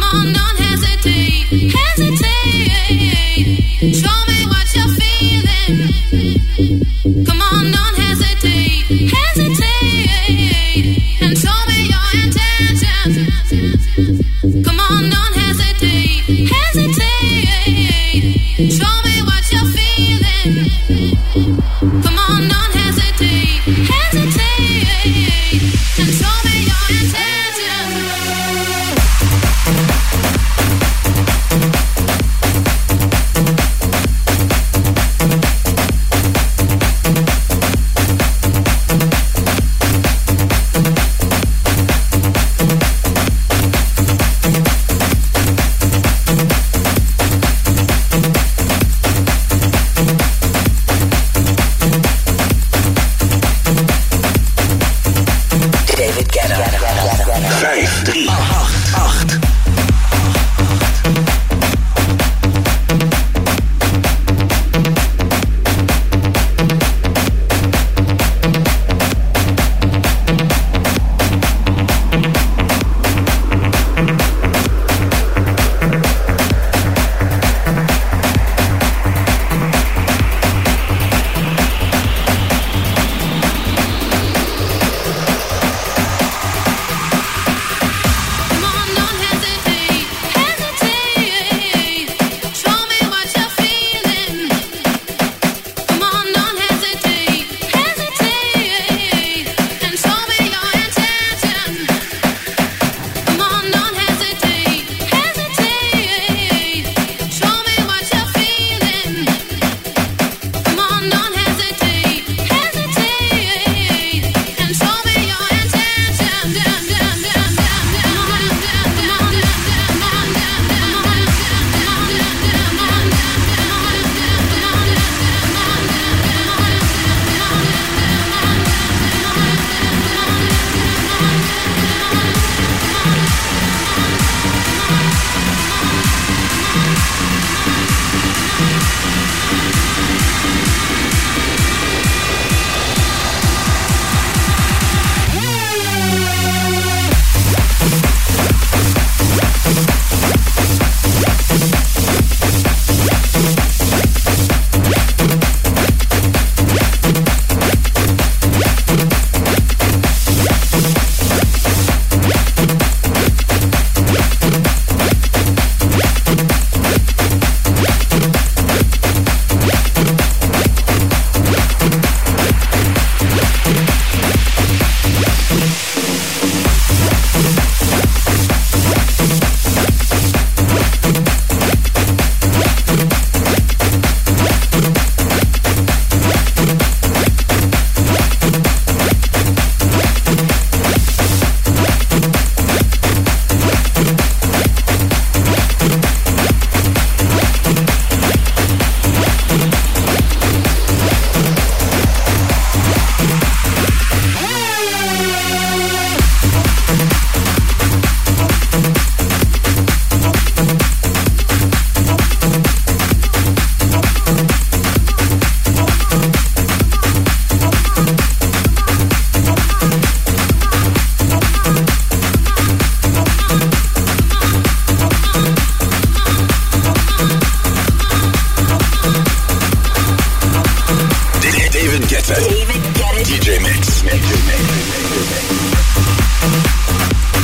come on. 5, 3, David Guetta. David Guetta. DJ Mix. Mix. Mix. Mix. Mix. Mix. Mix.